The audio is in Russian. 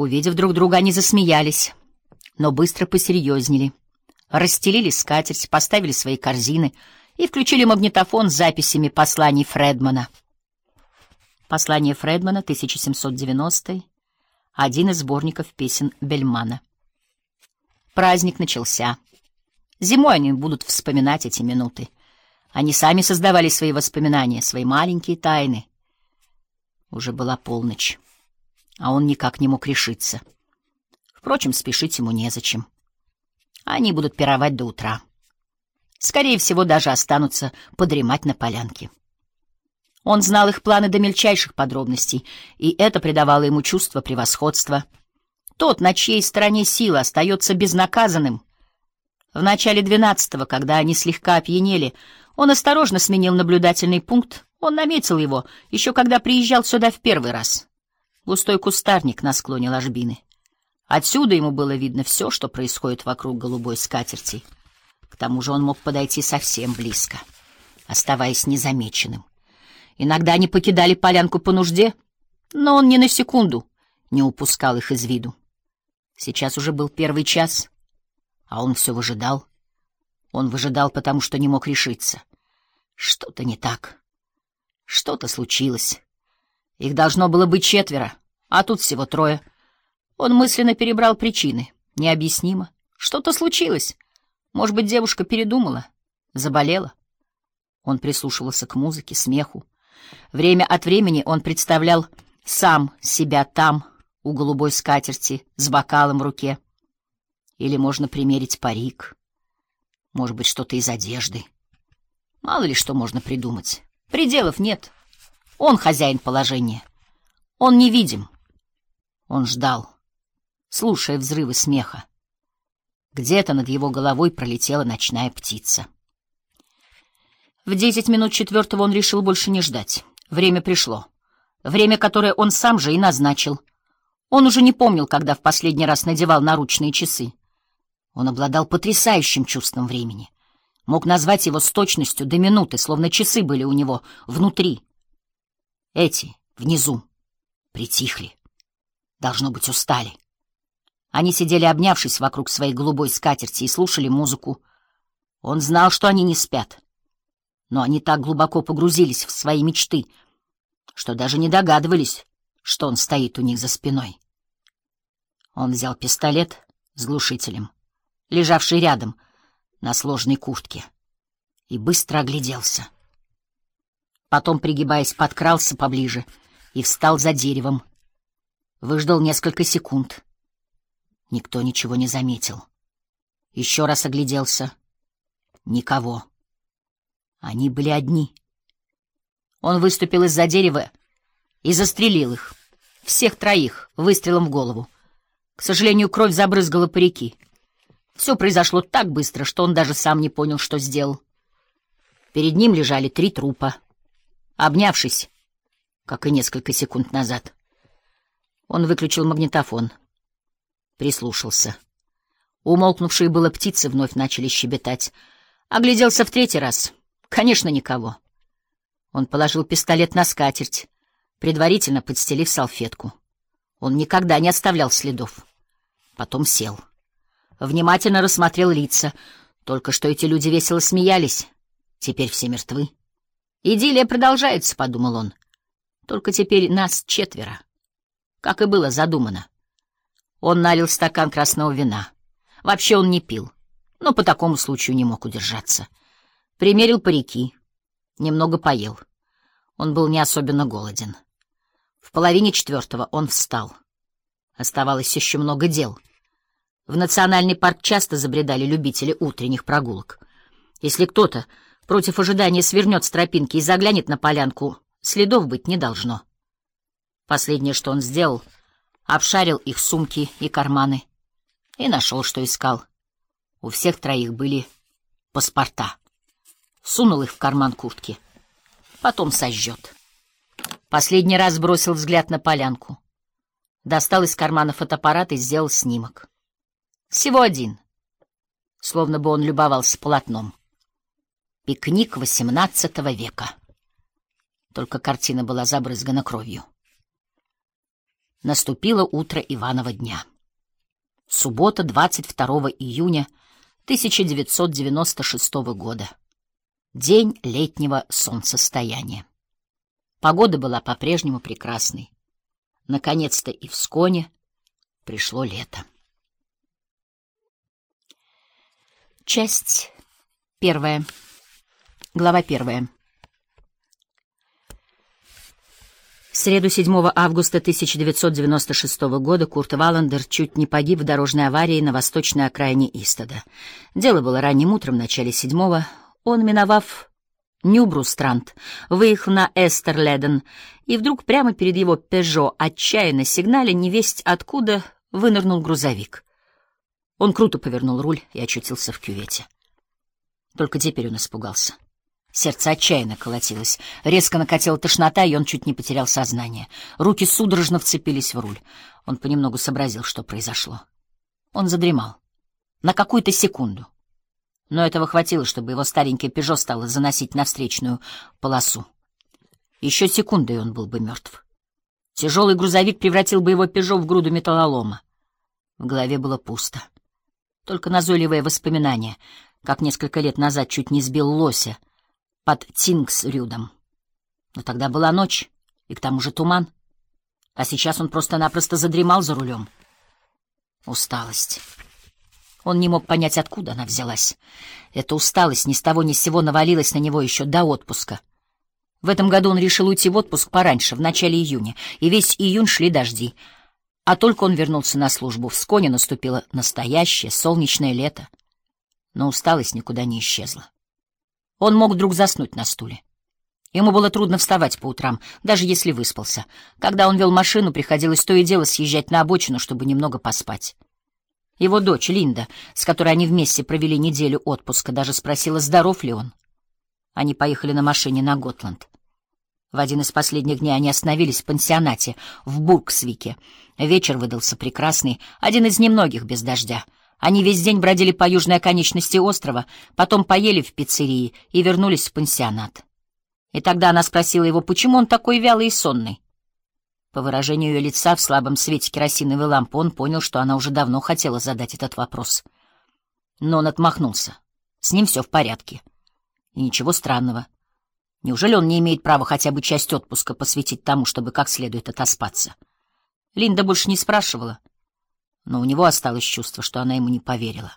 Увидев друг друга, они засмеялись, но быстро посерьезнели. Расстелили скатерть, поставили свои корзины и включили магнитофон с записями посланий Фредмана. Послание Фредмана, 1790 один из сборников песен Бельмана. Праздник начался. Зимой они будут вспоминать эти минуты. Они сами создавали свои воспоминания, свои маленькие тайны. Уже была полночь, а он никак не мог решиться. Впрочем, спешить ему незачем. Они будут пировать до утра. Скорее всего, даже останутся подремать на полянке. Он знал их планы до мельчайших подробностей, и это придавало ему чувство превосходства. Тот, на чьей стороне сила, остается безнаказанным. В начале двенадцатого, когда они слегка опьянели, он осторожно сменил наблюдательный пункт. Он наметил его, еще когда приезжал сюда в первый раз. Густой кустарник на склоне ложбины. Отсюда ему было видно все, что происходит вокруг голубой скатерти. К тому же он мог подойти совсем близко, оставаясь незамеченным. Иногда они покидали полянку по нужде, но он ни на секунду не упускал их из виду. Сейчас уже был первый час, а он все выжидал. Он выжидал, потому что не мог решиться. Что-то не так. Что-то случилось. Их должно было быть четверо, а тут всего трое. Он мысленно перебрал причины. Необъяснимо. Что-то случилось. Может быть, девушка передумала, заболела. Он прислушивался к музыке, смеху. Время от времени он представлял сам себя там, у голубой скатерти, с бокалом в руке. Или можно примерить парик. Может быть, что-то из одежды. Мало ли что можно придумать. Пределов нет. Он хозяин положения. Он невидим. Он ждал, слушая взрывы смеха. Где-то над его головой пролетела ночная птица. В десять минут четвертого он решил больше не ждать. Время пришло. Время, которое он сам же и назначил. Он уже не помнил, когда в последний раз надевал наручные часы. Он обладал потрясающим чувством времени. Мог назвать его с точностью до минуты, словно часы были у него внутри. Эти, внизу, притихли. Должно быть, устали. Они сидели, обнявшись вокруг своей голубой скатерти, и слушали музыку. Он знал, что они не спят но они так глубоко погрузились в свои мечты, что даже не догадывались, что он стоит у них за спиной. Он взял пистолет с глушителем, лежавший рядом на сложной куртке, и быстро огляделся. Потом, пригибаясь, подкрался поближе и встал за деревом. Выждал несколько секунд. Никто ничего не заметил. Еще раз огляделся. Никого. Они были одни. Он выступил из-за дерева и застрелил их. Всех троих выстрелом в голову. К сожалению, кровь забрызгала парики. Все произошло так быстро, что он даже сам не понял, что сделал. Перед ним лежали три трупа, обнявшись, как и несколько секунд назад. Он выключил магнитофон, прислушался. Умолкнувшие было птицы вновь начали щебетать. Огляделся в третий раз — Конечно, никого. Он положил пистолет на скатерть, предварительно подстелив салфетку. Он никогда не оставлял следов. Потом сел. Внимательно рассмотрел лица. Только что эти люди весело смеялись. Теперь все мертвы. «Идиллия продолжается», — подумал он. «Только теперь нас четверо. Как и было задумано». Он налил стакан красного вина. Вообще он не пил, но по такому случаю не мог удержаться. Примерил парики, немного поел. Он был не особенно голоден. В половине четвертого он встал. Оставалось еще много дел. В национальный парк часто забредали любители утренних прогулок. Если кто-то против ожидания свернет с тропинки и заглянет на полянку, следов быть не должно. Последнее, что он сделал, обшарил их сумки и карманы и нашел, что искал. У всех троих были паспорта сунул их в карман куртки. Потом сожжет. Последний раз бросил взгляд на полянку. Достал из кармана фотоаппарат и сделал снимок. Всего один. Словно бы он любовался полотном. Пикник XVIII века. Только картина была забрызгана кровью. Наступило утро Иванова дня. Суббота, 22 июня 1996 года. День летнего солнцестояния. Погода была по-прежнему прекрасной. Наконец-то и в Сконе пришло лето. Часть первая. Глава первая. В среду 7 августа 1996 года Курт Валандер чуть не погиб в дорожной аварии на восточной окраине Истода. Дело было ранним утром, в начале седьмого. Он, миновав Нюбрустранд, выехал на Эстерледен, и вдруг прямо перед его «Пежо» отчаянно сигналя невесть откуда вынырнул грузовик. Он круто повернул руль и очутился в кювете. Только теперь он испугался. Сердце отчаянно колотилось. Резко накатила тошнота, и он чуть не потерял сознание. Руки судорожно вцепились в руль. Он понемногу сообразил, что произошло. Он задремал. На какую-то секунду. Но этого хватило, чтобы его старенький «Пежо» стало заносить на встречную полосу. Еще секунды, и он был бы мертв. Тяжелый грузовик превратил бы его «Пежо» в груду металлолома. В голове было пусто. Только назойливое воспоминание, как несколько лет назад чуть не сбил лося — под Тингсрюдом. Но тогда была ночь, и к тому же туман. А сейчас он просто-напросто задремал за рулем. Усталость. Он не мог понять, откуда она взялась. Эта усталость ни с того ни с сего навалилась на него еще до отпуска. В этом году он решил уйти в отпуск пораньше, в начале июня, и весь июнь шли дожди. А только он вернулся на службу, в Сконе наступило настоящее солнечное лето. Но усталость никуда не исчезла. Он мог вдруг заснуть на стуле. Ему было трудно вставать по утрам, даже если выспался. Когда он вел машину, приходилось то и дело съезжать на обочину, чтобы немного поспать. Его дочь, Линда, с которой они вместе провели неделю отпуска, даже спросила, здоров ли он. Они поехали на машине на Готланд. В один из последних дней они остановились в пансионате в Бургсвике. Вечер выдался прекрасный, один из немногих без дождя — они весь день бродили по южной оконечности острова, потом поели в пиццерии и вернулись в пансионат. И тогда она спросила его, почему он такой вялый и сонный. По выражению ее лица в слабом свете керосиновой лампы он понял, что она уже давно хотела задать этот вопрос. Но он отмахнулся. С ним все в порядке. И ничего странного. Неужели он не имеет права хотя бы часть отпуска посвятить тому, чтобы как следует отоспаться? Линда больше не спрашивала но у него осталось чувство, что она ему не поверила.